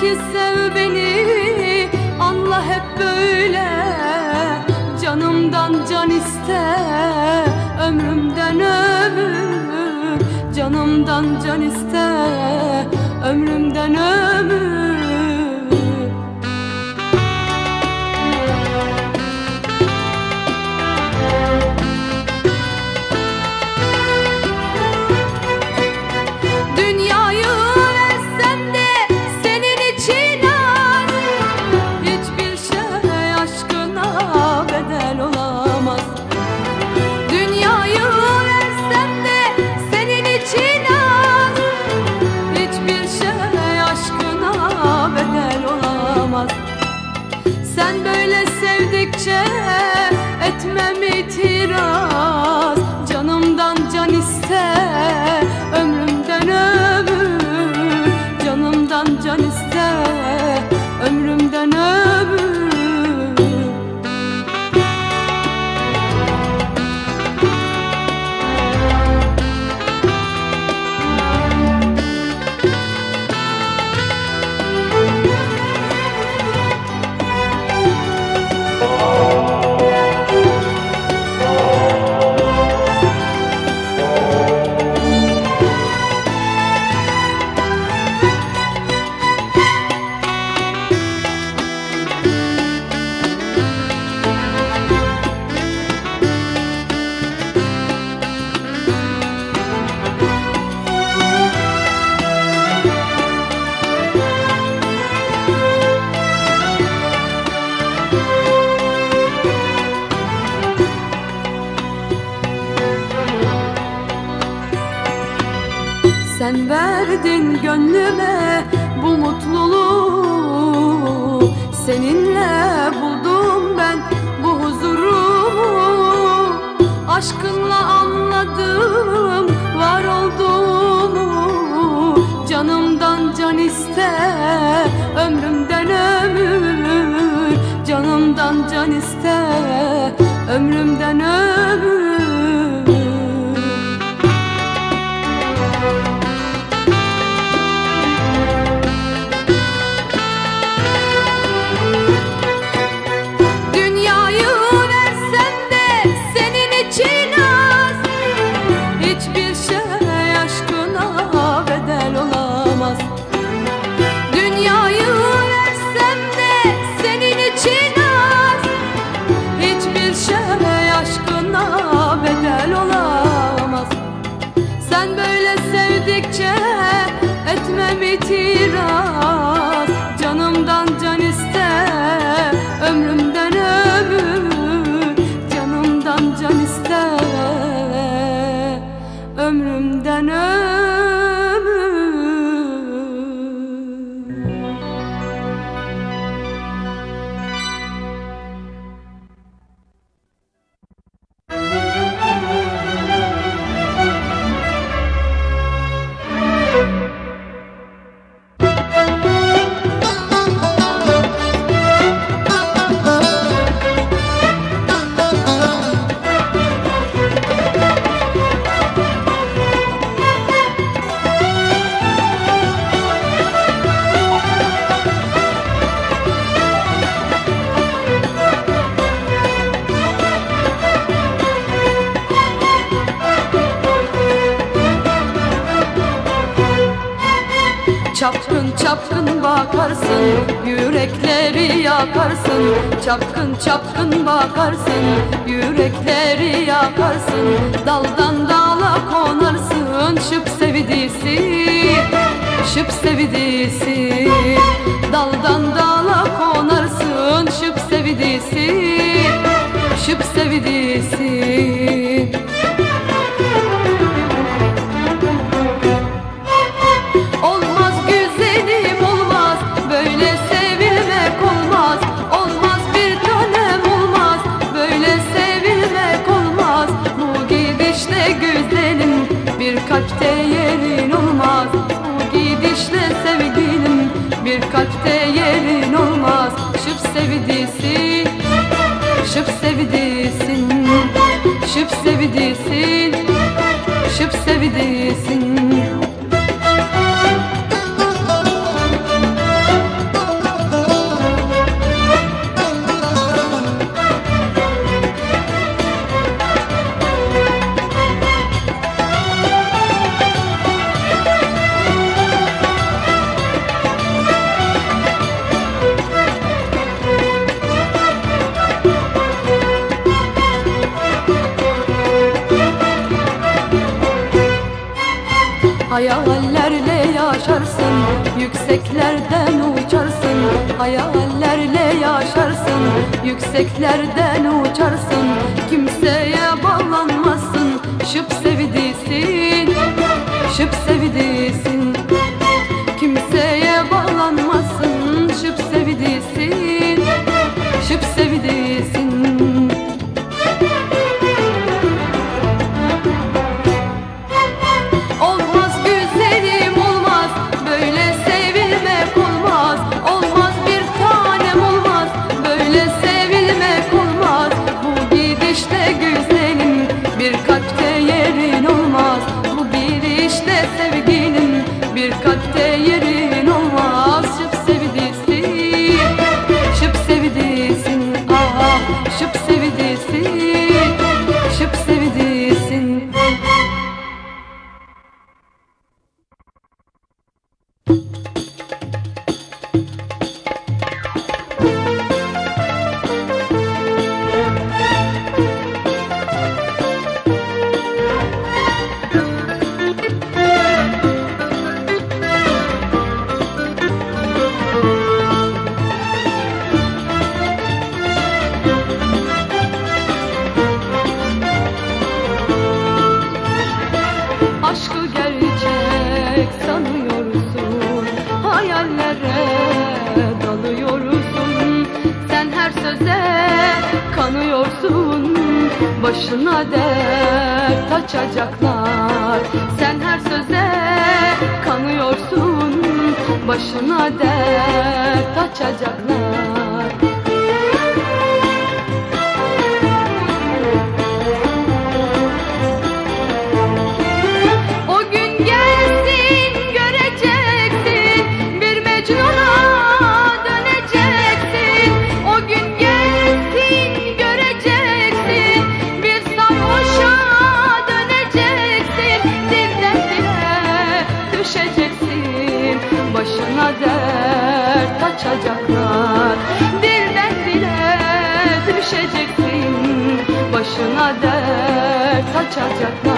Ki sev beni. Anla hep böyle Canımdan can iste. Ömrümden ömür Canımdan can iste. Ömrümden ömür. ömrümden ömrümden daldan destekler başına dert açacaklar. Sen her söze kanıyorsun Başına dert açacaklar. açacaklar Dilden dile düşeceksin Başına dert açacaklar.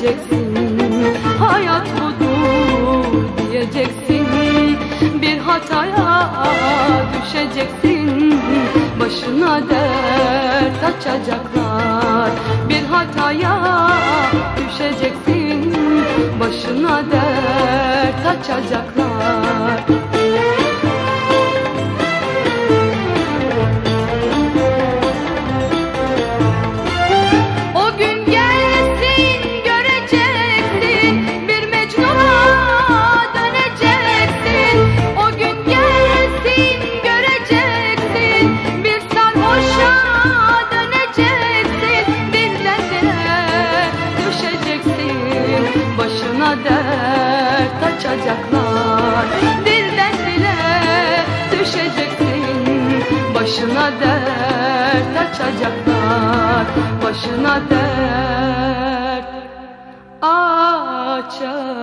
diyeceksin Hayat budur diyeceksin. Bir hataya düşeceksin Başına dert açacaklar. Bir hataya düşeceksin Başına dert açacaklar. Başına dert. Açacaklar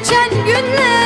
Geçen günleri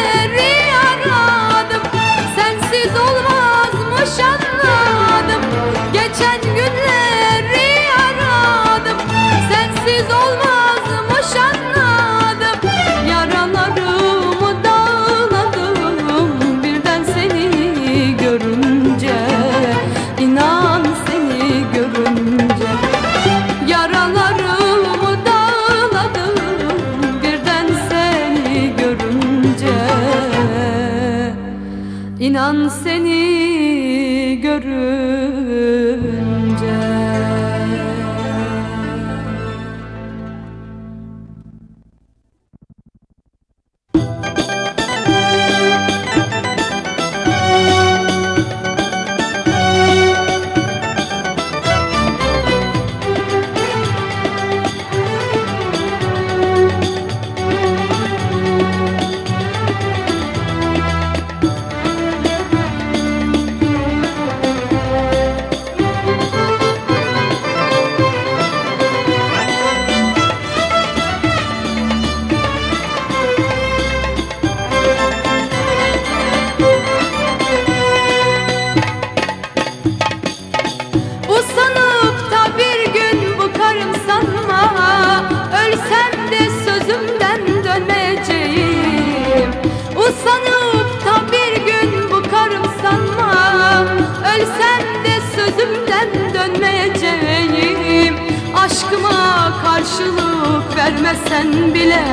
vermesen bile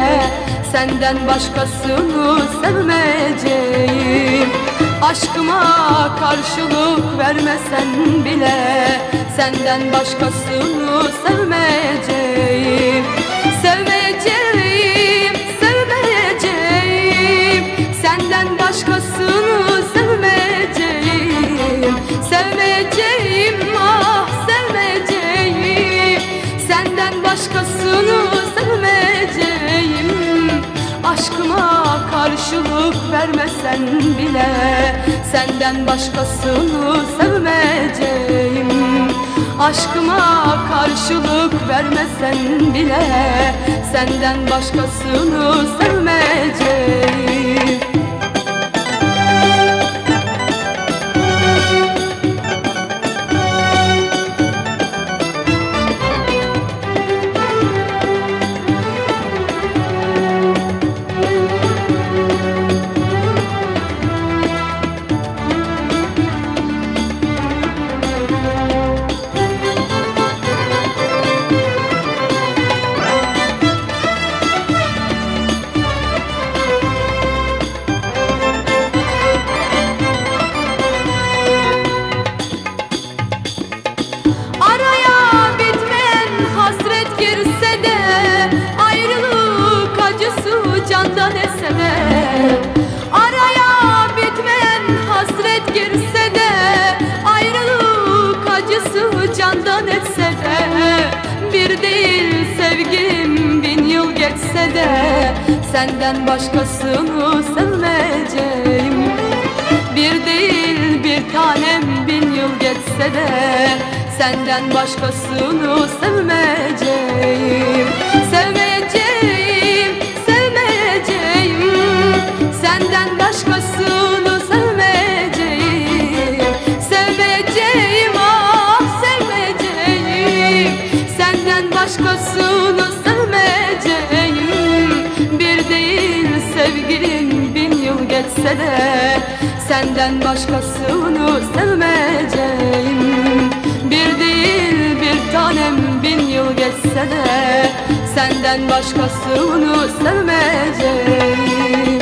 Senden başkasını sevmeyeceğim. Aşkıma karşılık vermesen bile Senden başkasını sevmeyeceğim. Sevmeyeceğim, sevmeyeceğim. Senden başkasını sevmeyeceğim. Sevmeyeceğim, ah sevmeyeceğim. Senden başkasını karşılık vermesen bile Senden başkasını sevmeyeceğim. Aşkıma karşılık vermesen bile Senden başkasını sevmeyeceğim candan etse de Bir değil sevgilim bin yıl geçse de Senden başkasını sevmeyeceğim. Bir değil bir tanem bin yıl geçse de Senden başkasını sevmeyeceğim. Sevmeyeceğim, sevmeyeceğim Senden de Senden başkasını sevmeyeceğim. Bir değil bir tanem bin yıl geçse de Senden başkasını sevmeyeceğim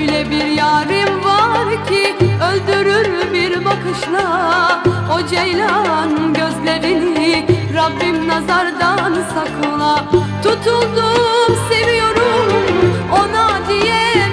Öyle bir yarim var ki öldürür bir bakışla O ceylan gözlerini. Rabbim nazardan sakla. Tutuldum seviyorum ona diyemiyorum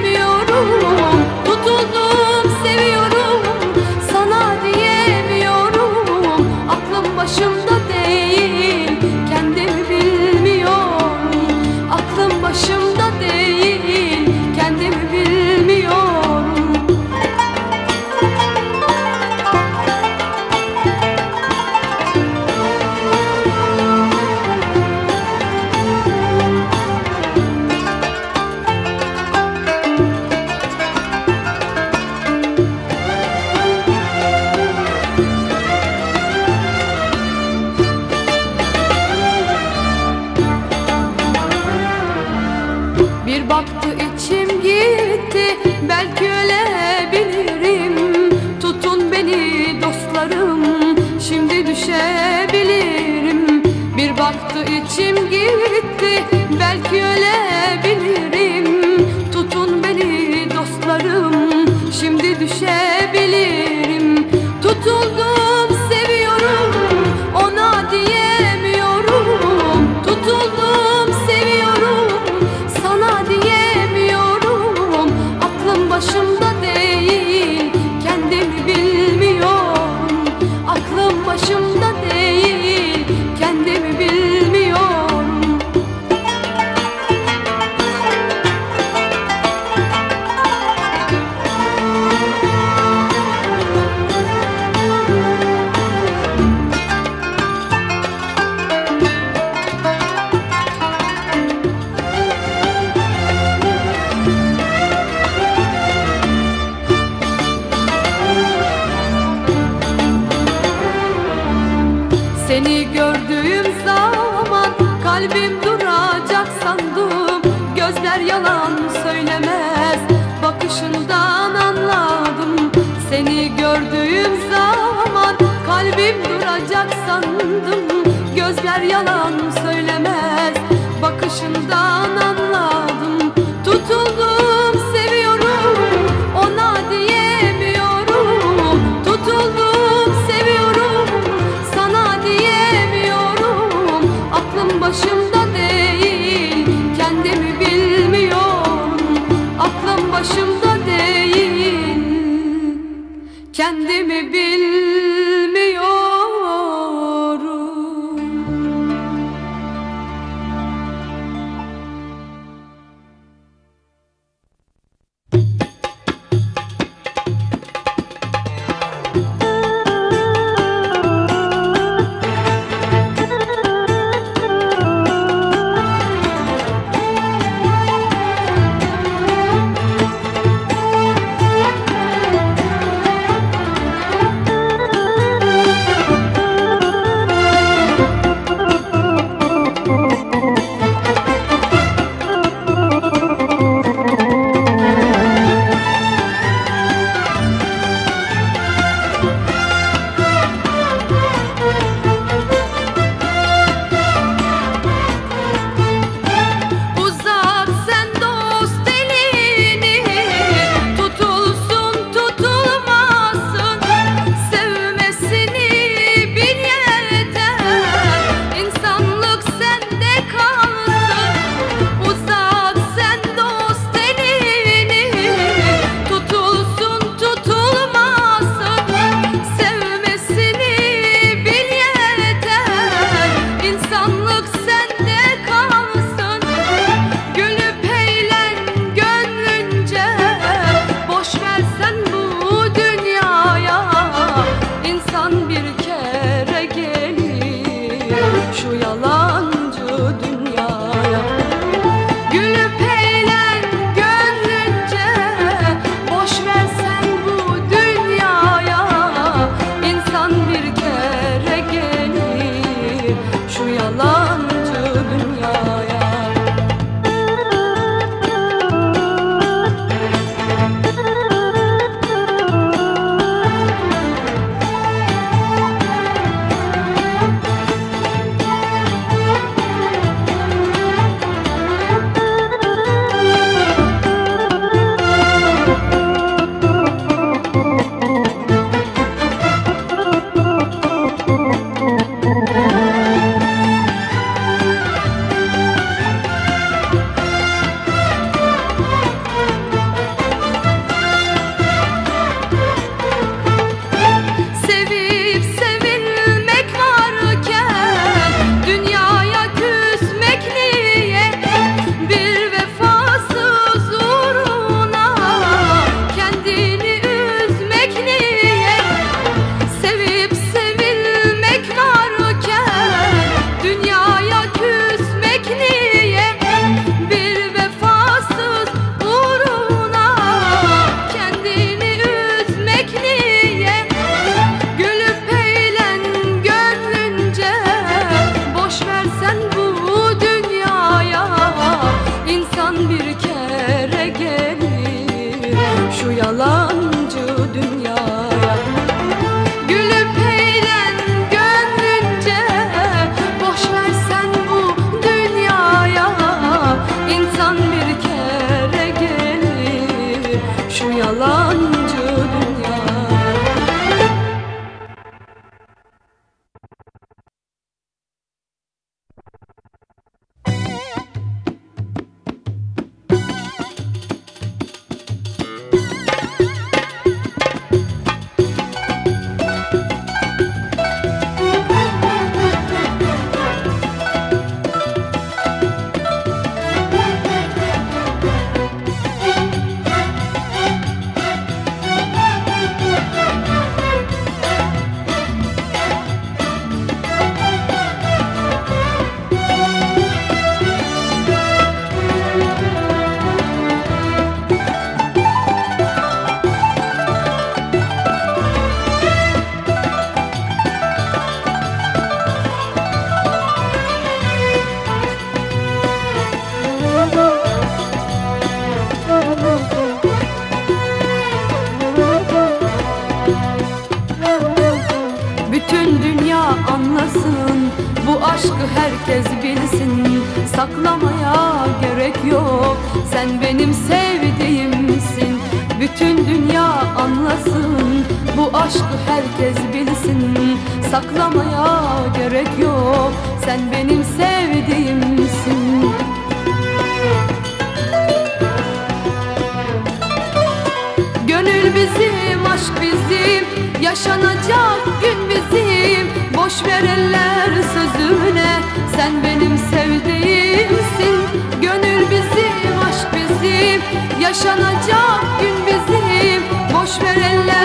Yaşanacak gün bizim. Boş ver eller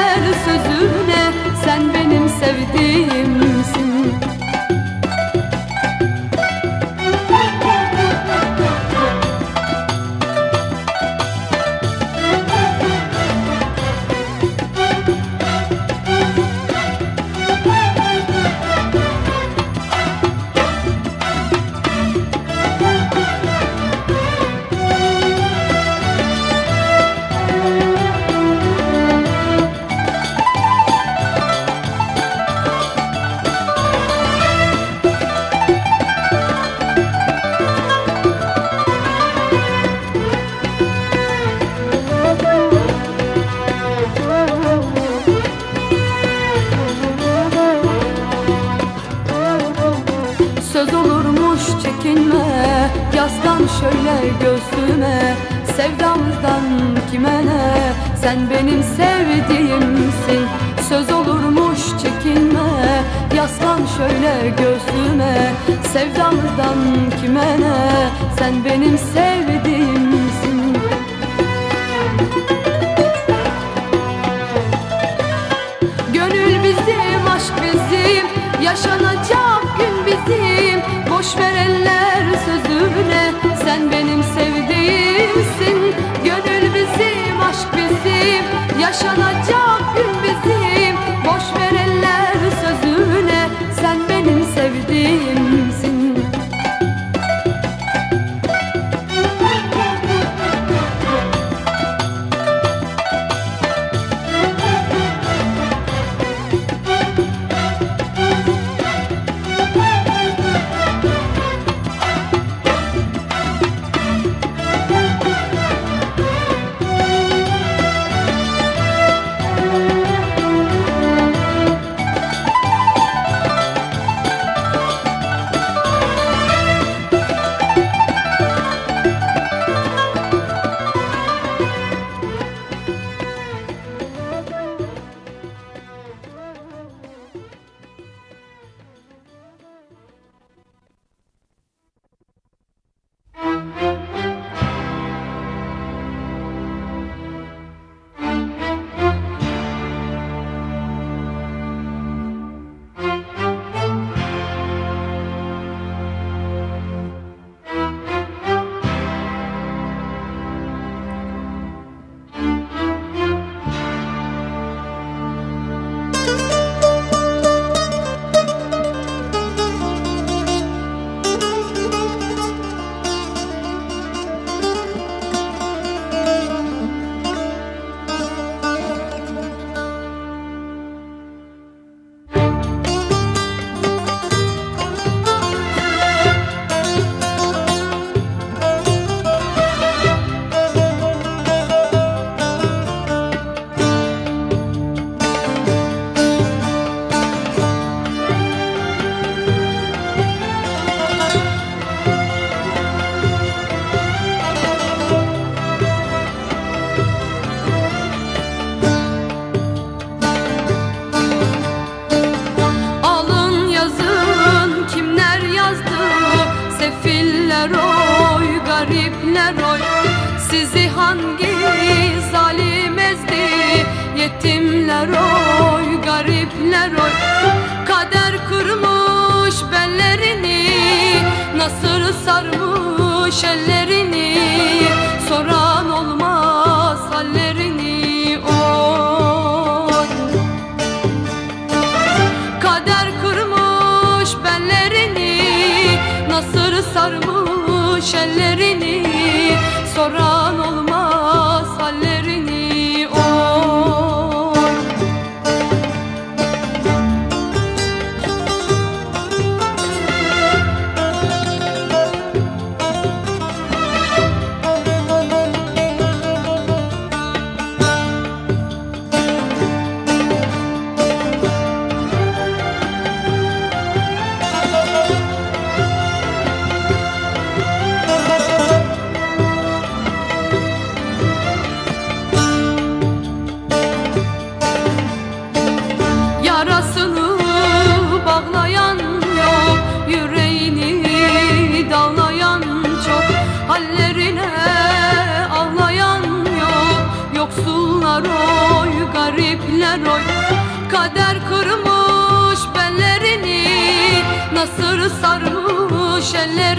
Chanel.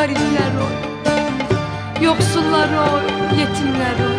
Garipler oy Yoksullar oy, yetimler oy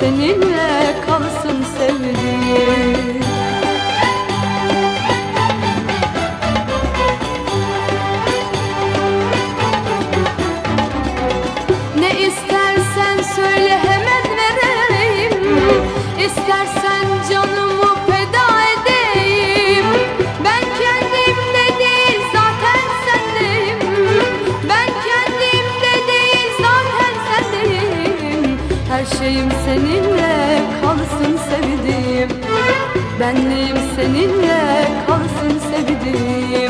seninle kalsın sevdiğim Ne istersen söyle hemen vereyim. İstersen Benliğim seninle kalsın sevdiğim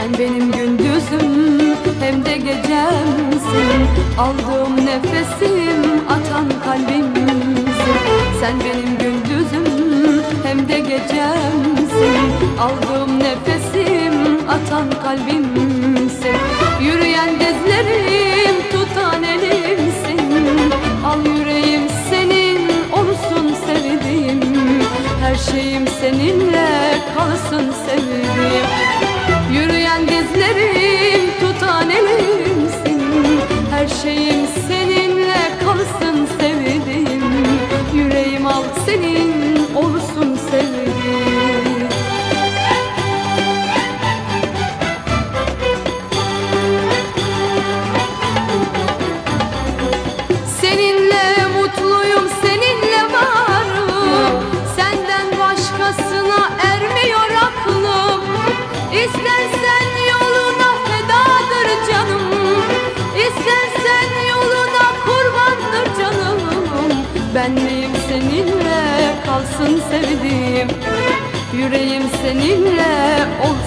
Sen benim gündüzüm hem de gecemsin. Aldığım nefesim atan kalbimsin. Sen benim gündüzüm hem de gecemsin. Aldığım nefesim atan kalbimsin. Yürüyen dizlerim tutan elimsin. Al yüreğim senin olsun sevdiğim. Her şeyim seninle kalsın sevdiğim Yürüyen dizlerim tutan elimsin. Her şeyim seninle kalsın sevdiğim Yüreğim al senin Yüreğim seninle olsun